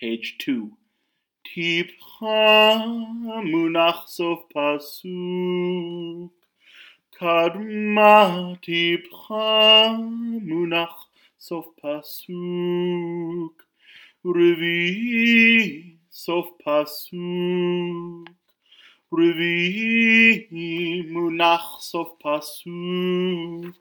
page 2. Tipcha munach sof pasuk. Kadma tipcha munach sof pasuk. Revi sof pasuk. Revi munach sof pasuk.